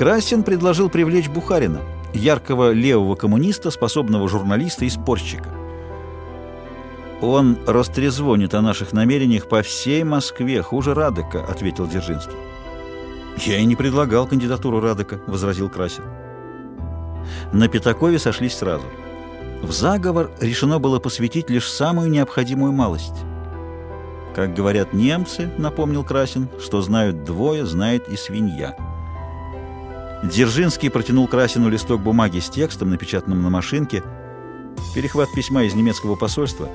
Красин предложил привлечь Бухарина, яркого левого коммуниста, способного журналиста и спорщика. «Он растрезвонит о наших намерениях по всей Москве, хуже Радека», — ответил Дзержинский. «Я и не предлагал кандидатуру Радека», — возразил Красин. На Пятакове сошлись сразу. В заговор решено было посвятить лишь самую необходимую малость. «Как говорят немцы», — напомнил Красин, — «что знают двое, знает и свинья». Дзержинский протянул Красину листок бумаги с текстом, напечатанным на машинке. «Перехват письма из немецкого посольства»,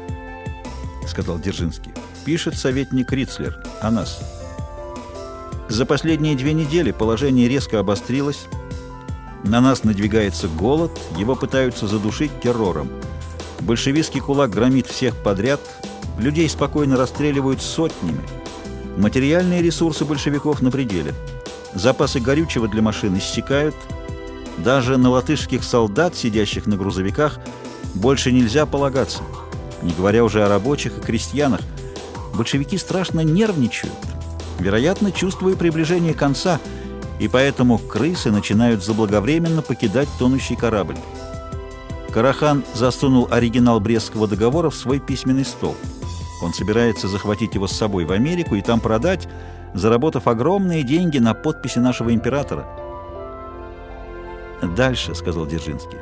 — сказал Дзержинский. «Пишет советник Рицлер о нас». За последние две недели положение резко обострилось. На нас надвигается голод, его пытаются задушить террором. Большевистский кулак громит всех подряд, людей спокойно расстреливают сотнями. Материальные ресурсы большевиков на пределе. Запасы горючего для машин иссякают. Даже на латышских солдат, сидящих на грузовиках, больше нельзя полагаться. Не говоря уже о рабочих и крестьянах. Большевики страшно нервничают, вероятно, чувствуя приближение конца, и поэтому крысы начинают заблаговременно покидать тонущий корабль. Карахан засунул оригинал Брестского договора в свой письменный стол. Он собирается захватить его с собой в Америку и там продать, заработав огромные деньги на подписи нашего императора. «Дальше», — сказал Дзержинский.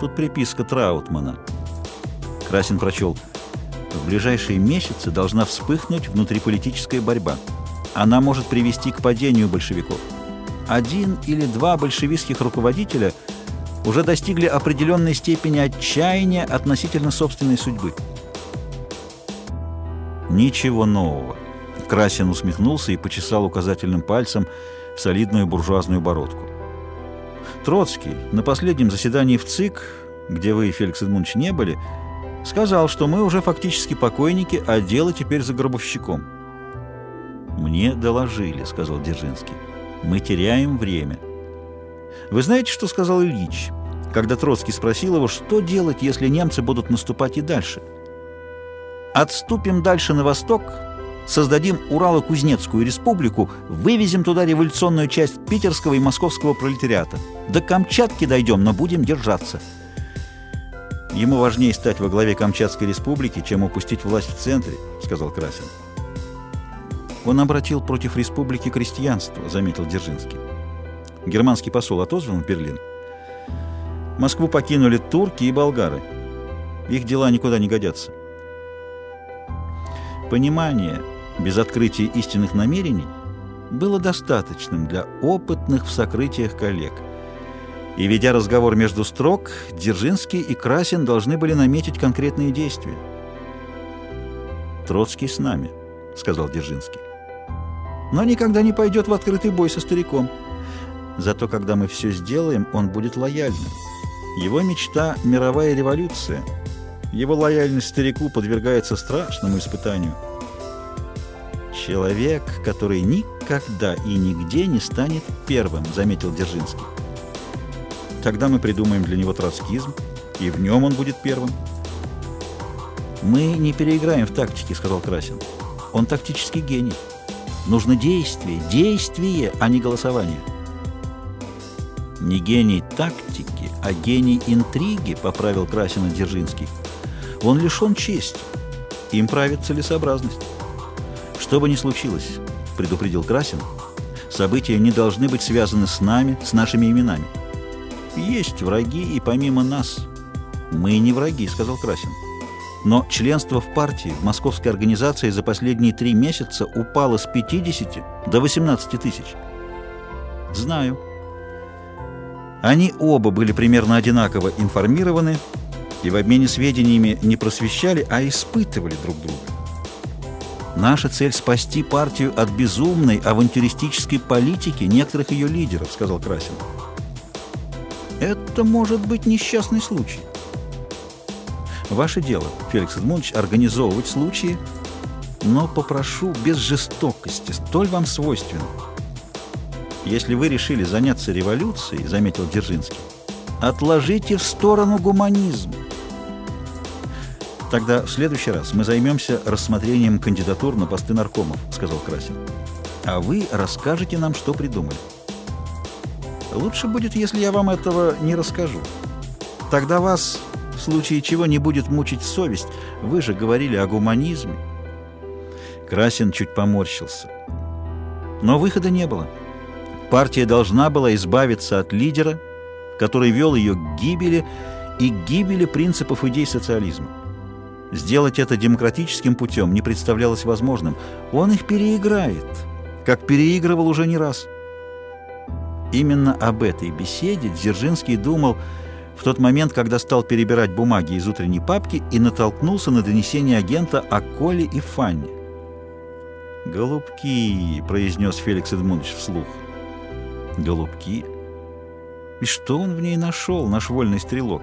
«Тут приписка Траутмана». Красин прочел. «В ближайшие месяцы должна вспыхнуть внутриполитическая борьба. Она может привести к падению большевиков. Один или два большевистских руководителя уже достигли определенной степени отчаяния относительно собственной судьбы». «Ничего нового». Красин усмехнулся и почесал указательным пальцем солидную буржуазную бородку. Троцкий на последнем заседании в ЦИК, где вы, Феликс Эдмундович, не были, сказал, что мы уже фактически покойники, а дело теперь за гробовщиком. «Мне доложили», — сказал Дзержинский. «Мы теряем время». Вы знаете, что сказал Ильич, когда Троцкий спросил его, что делать, если немцы будут наступать и дальше? «Отступим дальше на восток», создадим Урало-Кузнецкую республику, вывезем туда революционную часть питерского и московского пролетариата. До Камчатки дойдем, но будем держаться. Ему важнее стать во главе Камчатской республики, чем упустить власть в центре, сказал Красин. Он обратил против республики крестьянство, заметил Дзержинский. Германский посол отозван в Берлин. Москву покинули турки и болгары. Их дела никуда не годятся. Понимание без открытия истинных намерений было достаточным для опытных в сокрытиях коллег. И, ведя разговор между строк, Дзержинский и Красин должны были наметить конкретные действия. «Троцкий с нами», — сказал Дзержинский. «Но никогда не пойдет в открытый бой со стариком. Зато когда мы все сделаем, он будет лояльным. Его мечта — мировая революция. Его лояльность старику подвергается страшному испытанию». «Человек, который никогда и нигде не станет первым», — заметил Дзержинский. «Тогда мы придумаем для него троцкизм, и в нем он будет первым». «Мы не переиграем в тактике», — сказал Красин. «Он тактический гений. Нужно действие, действие, а не голосование». «Не гений тактики, а гений интриги», — поправил Красина Дзержинский. «Он лишен чести. Им правит целесообразность». «Что бы ни случилось», — предупредил Красин, — «события не должны быть связаны с нами, с нашими именами. Есть враги и помимо нас. Мы не враги», — сказал Красин. Но членство в партии, в московской организации за последние три месяца упало с 50 до 18 тысяч. Знаю. Они оба были примерно одинаково информированы и в обмене сведениями не просвещали, а испытывали друг друга. Наша цель — спасти партию от безумной авантюристической политики некоторых ее лидеров, — сказал Красин. Это может быть несчастный случай. Ваше дело, Феликс Эдмундович, организовывать случаи, но попрошу без жестокости, столь вам свойственно. Если вы решили заняться революцией, — заметил Дзержинский, — отложите в сторону гуманизм. «Тогда в следующий раз мы займемся рассмотрением кандидатур на посты наркомов», — сказал Красин. «А вы расскажете нам, что придумали». Лучше будет, если я вам этого не расскажу. Тогда вас, в случае чего, не будет мучить совесть. Вы же говорили о гуманизме. Красин чуть поморщился. Но выхода не было. Партия должна была избавиться от лидера, который вел ее к гибели и к гибели принципов идей социализма. Сделать это демократическим путем не представлялось возможным. Он их переиграет, как переигрывал уже не раз. Именно об этой беседе Дзержинский думал в тот момент, когда стал перебирать бумаги из утренней папки и натолкнулся на донесение агента о Коле и Фанне. «Голубки», — произнес Феликс Эдмундович вслух. «Голубки?» И что он в ней нашел, наш вольный стрелок?